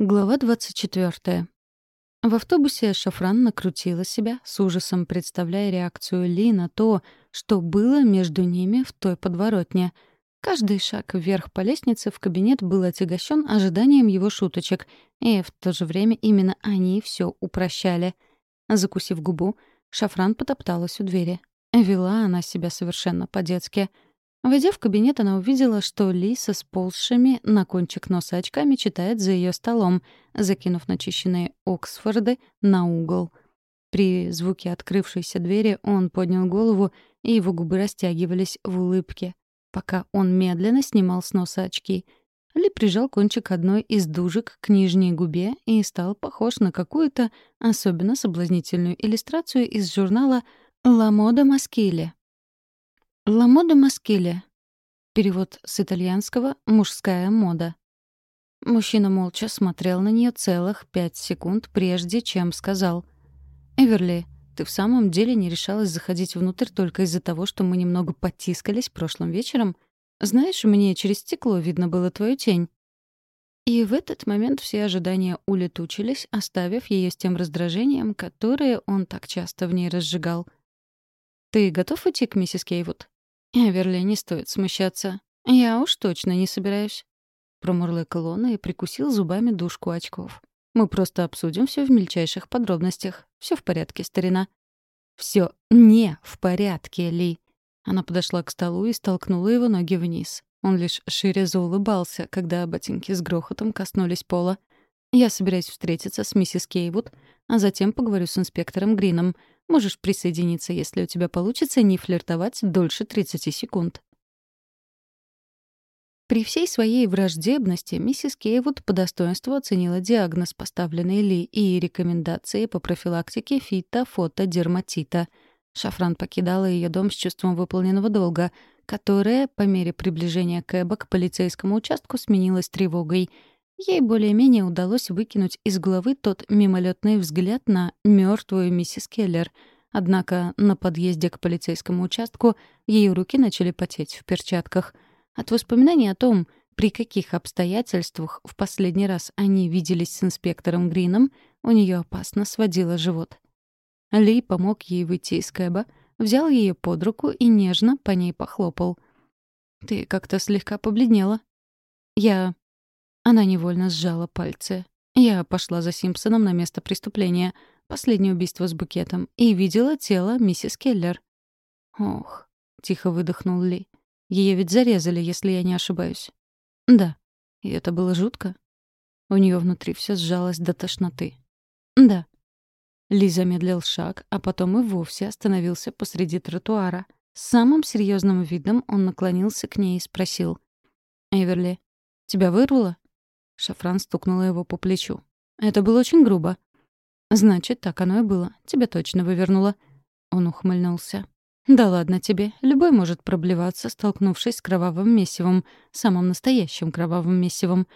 Глава 24. В автобусе Шафран накрутила себя, с ужасом представляя реакцию Ли на то, что было между ними в той подворотне. Каждый шаг вверх по лестнице в кабинет был отягощен ожиданием его шуточек, и в то же время именно они все упрощали. Закусив губу, Шафран потопталась у двери. Вела она себя совершенно по-детски — Войдя в кабинет, она увидела, что Ли со сползшими на кончик носа очками читает за ее столом, закинув начищенные Оксфорды на угол. При звуке открывшейся двери он поднял голову, и его губы растягивались в улыбке, пока он медленно снимал с носа очки. Ли прижал кончик одной из дужек к нижней губе и стал похож на какую-то особенно соблазнительную иллюстрацию из журнала «Ла мода маскиле», «Ла мода маскиле». Перевод с итальянского «мужская мода». Мужчина молча смотрел на нее целых пять секунд, прежде чем сказал. «Эверли, ты в самом деле не решалась заходить внутрь только из-за того, что мы немного потискались прошлым вечером? Знаешь, мне через стекло видно было твою тень». И в этот момент все ожидания улетучились, оставив ее с тем раздражением, которое он так часто в ней разжигал. «Ты готов идти к миссис Кейвуд?» Эверли, не стоит смущаться. Я уж точно не собираюсь. Промурлыкал он и прикусил зубами дужку очков. Мы просто обсудим все в мельчайших подробностях. Все в порядке, старина. Все не в порядке, Ли. Она подошла к столу и столкнула его ноги вниз. Он лишь шире заулыбался, когда ботинки с грохотом коснулись пола. Я собираюсь встретиться с миссис Кейвуд, а затем поговорю с инспектором Грином. Можешь присоединиться, если у тебя получится не флиртовать дольше 30 секунд. При всей своей враждебности миссис Кейвуд по достоинству оценила диагноз, поставленный Ли, и рекомендации по профилактике фито-фотодерматита. Шафран покидала ее дом с чувством выполненного долга, которое, по мере приближения Кэба к полицейскому участку, сменилось тревогой — Ей более-менее удалось выкинуть из головы тот мимолетный взгляд на мертвую миссис Келлер. Однако на подъезде к полицейскому участку ее руки начали потеть в перчатках. От воспоминаний о том, при каких обстоятельствах в последний раз они виделись с инспектором Грином, у нее опасно сводило живот. Ли помог ей выйти из кэба, взял ее под руку и нежно по ней похлопал. «Ты как-то слегка побледнела». «Я она невольно сжала пальцы. Я пошла за Симпсоном на место преступления, последнее убийство с букетом, и видела тело миссис Келлер. «Ох», — тихо выдохнул Ли. Ее ведь зарезали, если я не ошибаюсь». «Да». И это было жутко. У нее внутри все сжалось до тошноты. «Да». Ли замедлил шаг, а потом и вовсе остановился посреди тротуара. С самым серьезным видом он наклонился к ней и спросил. «Эверли, тебя вырвало?» Шафран стукнула его по плечу. «Это было очень грубо». «Значит, так оно и было. Тебя точно вывернуло». Он ухмыльнулся. «Да ладно тебе. Любой может проблеваться, столкнувшись с кровавым месивом. Самым настоящим кровавым месивом.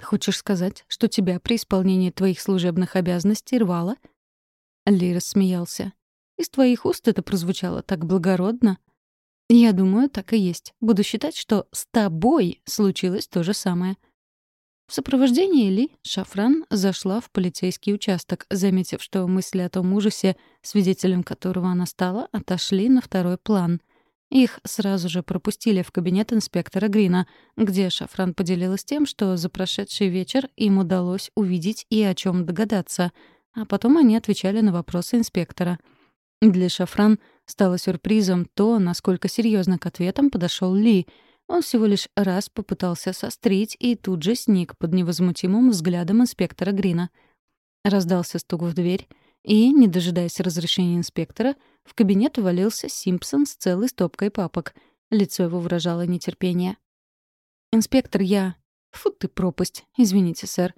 Хочешь сказать, что тебя при исполнении твоих служебных обязанностей рвало?» Ли рассмеялся. «Из твоих уст это прозвучало так благородно». «Я думаю, так и есть. Буду считать, что с тобой случилось то же самое». В сопровождении Ли Шафран зашла в полицейский участок, заметив, что мысли о том ужасе, свидетелем которого она стала, отошли на второй план. Их сразу же пропустили в кабинет инспектора Грина, где Шафран поделилась тем, что за прошедший вечер им удалось увидеть и о чем догадаться, а потом они отвечали на вопросы инспектора. Для Шафран стало сюрпризом то, насколько серьезно к ответам подошел Ли — он всего лишь раз попытался сострить и тут же сник под невозмутимым взглядом инспектора Грина. Раздался стук в дверь, и, не дожидаясь разрешения инспектора, в кабинет увалился Симпсон с целой стопкой папок. Лицо его выражало нетерпение. «Инспектор, я...» «Фу ты пропасть. Извините, сэр».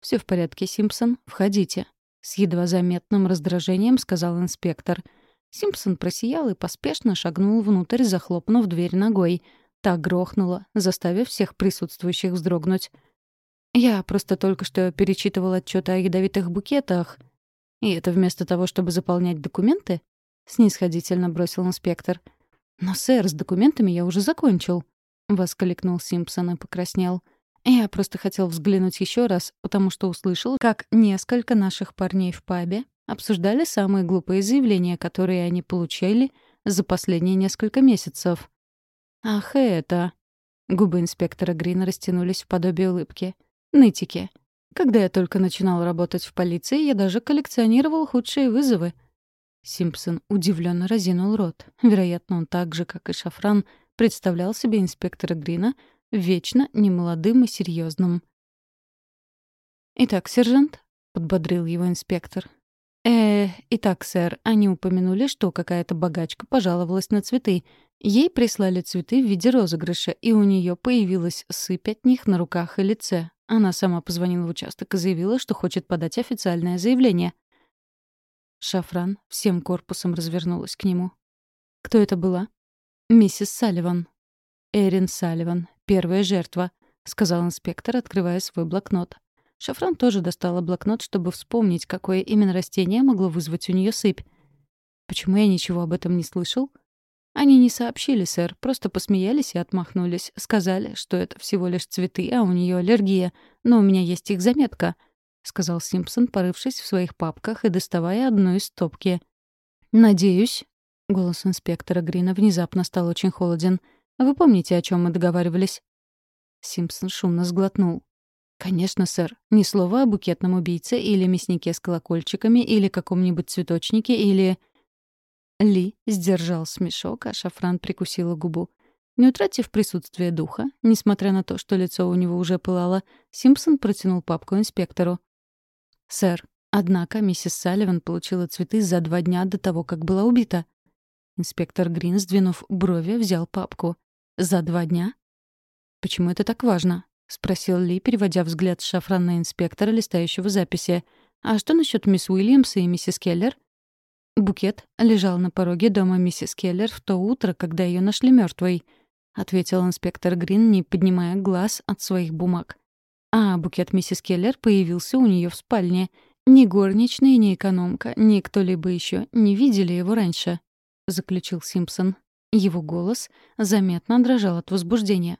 Все в порядке, Симпсон. Входите». С едва заметным раздражением сказал инспектор. Симпсон просиял и поспешно шагнул внутрь, захлопнув дверь ногой — так грохнуло, заставив всех присутствующих вздрогнуть. Я просто только что перечитывал отчеты о ядовитых букетах. И это вместо того, чтобы заполнять документы? Снисходительно бросил инспектор. «Но, сэр, с документами я уже закончил», — воскликнул Симпсон и покраснел. Я просто хотел взглянуть еще раз, потому что услышал, как несколько наших парней в пабе обсуждали самые глупые заявления, которые они получали за последние несколько месяцев. «Ах, это...» Губы инспектора Грина растянулись в подобие улыбки. «Нытики. Когда я только начинал работать в полиции, я даже коллекционировал худшие вызовы». Симпсон удивленно разинул рот. Вероятно, он так же, как и Шафран, представлял себе инспектора Грина вечно немолодым и серьезным. «Итак, сержант», — подбодрил его инспектор. «Э, итак, сэр, они упомянули, что какая-то богачка пожаловалась на цветы, Ей прислали цветы в виде розыгрыша, и у нее появилась сыпь от них на руках и лице. Она сама позвонила в участок и заявила, что хочет подать официальное заявление. Шафран всем корпусом развернулась к нему. «Кто это была?» «Миссис Салливан». «Эрин Салливан, первая жертва», — сказал инспектор, открывая свой блокнот. Шафран тоже достала блокнот, чтобы вспомнить, какое именно растение могло вызвать у нее сыпь. «Почему я ничего об этом не слышал?» «Они не сообщили, сэр, просто посмеялись и отмахнулись. Сказали, что это всего лишь цветы, а у нее аллергия. Но у меня есть их заметка», — сказал Симпсон, порывшись в своих папках и доставая одну из стопки. «Надеюсь», — голос инспектора Грина внезапно стал очень холоден. «Вы помните, о чем мы договаривались?» Симпсон шумно сглотнул. «Конечно, сэр. Ни слова о букетном убийце или мяснике с колокольчиками или каком-нибудь цветочнике или...» Ли сдержал смешок, а Шафран прикусила губу. Не утратив присутствие духа, несмотря на то, что лицо у него уже пылало, Симпсон протянул папку инспектору. «Сэр, однако миссис Салливан получила цветы за два дня до того, как была убита». Инспектор Грин, сдвинув брови, взял папку. «За два дня?» «Почему это так важно?» — спросил Ли, переводя взгляд с шафрана на инспектора, листающего записи. «А что насчет мисс Уильямс и миссис Келлер?» Букет лежал на пороге дома миссис Келлер в то утро, когда ее нашли мертвой, ответил инспектор Грин, не поднимая глаз от своих бумаг. А букет миссис Келлер появился у нее в спальне. Ни горничная, ни экономка, ни кто-либо еще не видели его раньше, заключил Симпсон. Его голос заметно дрожал от возбуждения.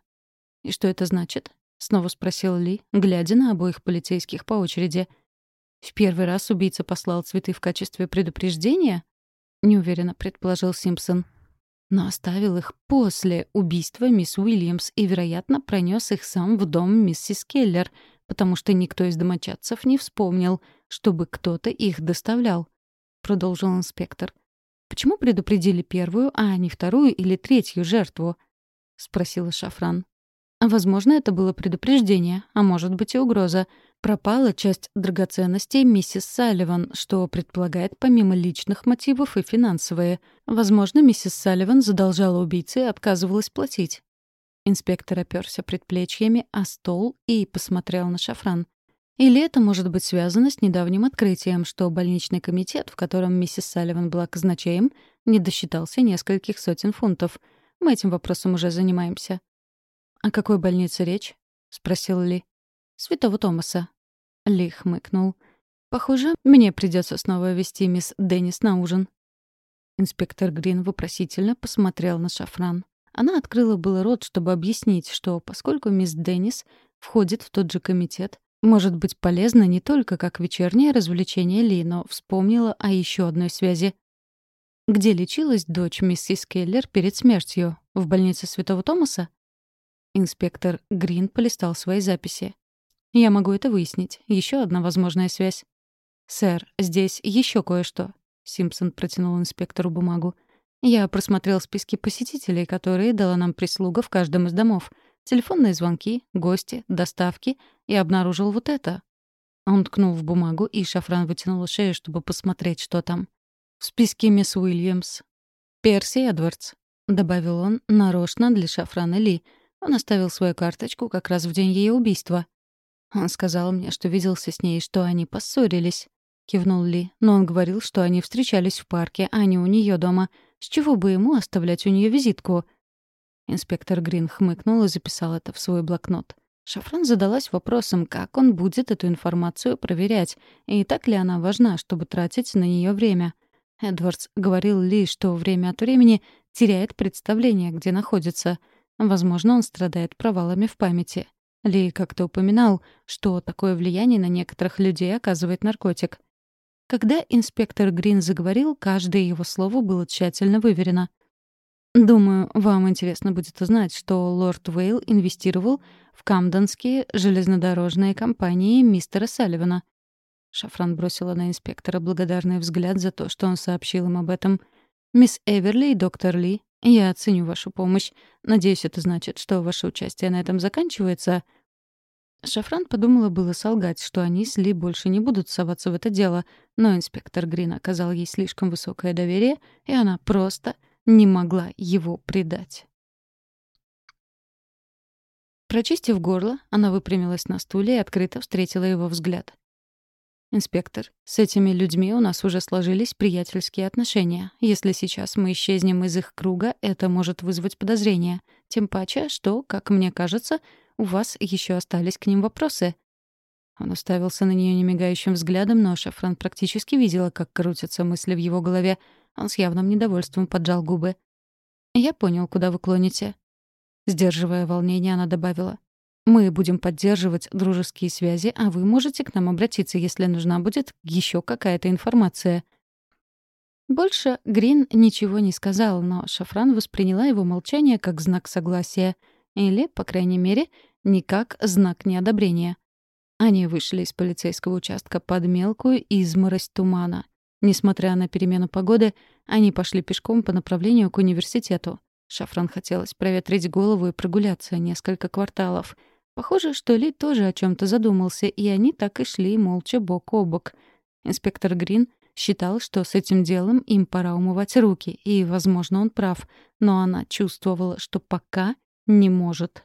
«И что это значит?» — снова спросил Ли, глядя на обоих полицейских по очереди — в первый раз убийца послал цветы в качестве предупреждения? Неуверенно предположил Симпсон. Но оставил их после убийства мисс Уильямс и, вероятно, пронес их сам в дом миссис Келлер, потому что никто из домочадцев не вспомнил, чтобы кто-то их доставлял. Продолжил инспектор. «Почему предупредили первую, а не вторую или третью жертву?» — спросила Шафран. Возможно, это было предупреждение, а может быть и угроза. Пропала часть драгоценностей миссис Салливан, что предполагает помимо личных мотивов и финансовые. Возможно, миссис Салливан задолжала убийце и отказывалась платить. Инспектор оперся предплечьями о стол и посмотрел на шафран. Или это может быть связано с недавним открытием, что больничный комитет, в котором миссис Салливан была казначеем, не досчитался нескольких сотен фунтов. Мы этим вопросом уже занимаемся. «О какой больнице речь?» — спросил Ли. «Святого Томаса», ли хмыкнул. «Похоже, мне придется снова вести мисс Деннис на ужин». Инспектор Грин вопросительно посмотрел на Шафран. Она открыла было рот, чтобы объяснить, что, поскольку мисс Деннис входит в тот же комитет, может быть полезно не только как вечернее развлечение Ли, но вспомнила о еще одной связи. Где лечилась дочь миссис Келлер перед смертью? В больнице Святого Томаса? Инспектор Грин полистал свои записи. Я могу это выяснить. Еще одна возможная связь. «Сэр, здесь еще кое-что», — Симпсон протянул инспектору бумагу. «Я просмотрел списки посетителей, которые дала нам прислуга в каждом из домов. Телефонные звонки, гости, доставки. И обнаружил вот это». Он ткнул в бумагу, и Шафран вытянул шею, чтобы посмотреть, что там. «В списке мисс Уильямс. Перси Эдвардс», — добавил он нарочно для Шафрана Ли. Он оставил свою карточку как раз в день ее убийства. Он сказал мне, что виделся с ней, что они поссорились. Кивнул Ли, но он говорил, что они встречались в парке, а не у нее дома. С чего бы ему оставлять у нее визитку? Инспектор Грин хмыкнул и записал это в свой блокнот. Шафран задалась вопросом, как он будет эту информацию проверять, и так ли она важна, чтобы тратить на нее время. Эдвардс говорил Ли, что время от времени теряет представление, где находится. Возможно, он страдает провалами в памяти. Ли как-то упоминал, что такое влияние на некоторых людей оказывает наркотик. Когда инспектор Грин заговорил, каждое его слово было тщательно выверено. «Думаю, вам интересно будет узнать, что лорд Уэйл инвестировал в камденские железнодорожные компании мистера Салливана». Шафран бросила на инспектора благодарный взгляд за то, что он сообщил им об этом. «Мисс Эверли и доктор Ли, я оценю вашу помощь. Надеюсь, это значит, что ваше участие на этом заканчивается. Шафран подумала было солгать, что они с Ли больше не будут соваться в это дело, но инспектор Грин оказал ей слишком высокое доверие, и она просто не могла его предать. Прочистив горло, она выпрямилась на стуле и открыто встретила его взгляд. «Инспектор, с этими людьми у нас уже сложились приятельские отношения. Если сейчас мы исчезнем из их круга, это может вызвать подозрения. Тем паче, что, как мне кажется, у вас еще остались к ним вопросы». Он уставился на нее немигающим взглядом, но Шафран практически видела, как крутятся мысли в его голове. Он с явным недовольством поджал губы. «Я понял, куда вы клоните». Сдерживая волнение, она добавила. Мы будем поддерживать дружеские связи, а вы можете к нам обратиться, если нужна будет еще какая-то информация». Больше Грин ничего не сказал, но Шафран восприняла его молчание как знак согласия. Или, по крайней мере, не как знак неодобрения. Они вышли из полицейского участка под мелкую изморозь тумана. Несмотря на перемену погоды, они пошли пешком по направлению к университету. Шафран хотелось проветрить голову и прогуляться несколько кварталов — Похоже, что Ли тоже о чем то задумался, и они так и шли молча бок о бок. Инспектор Грин считал, что с этим делом им пора умывать руки, и, возможно, он прав, но она чувствовала, что пока не может.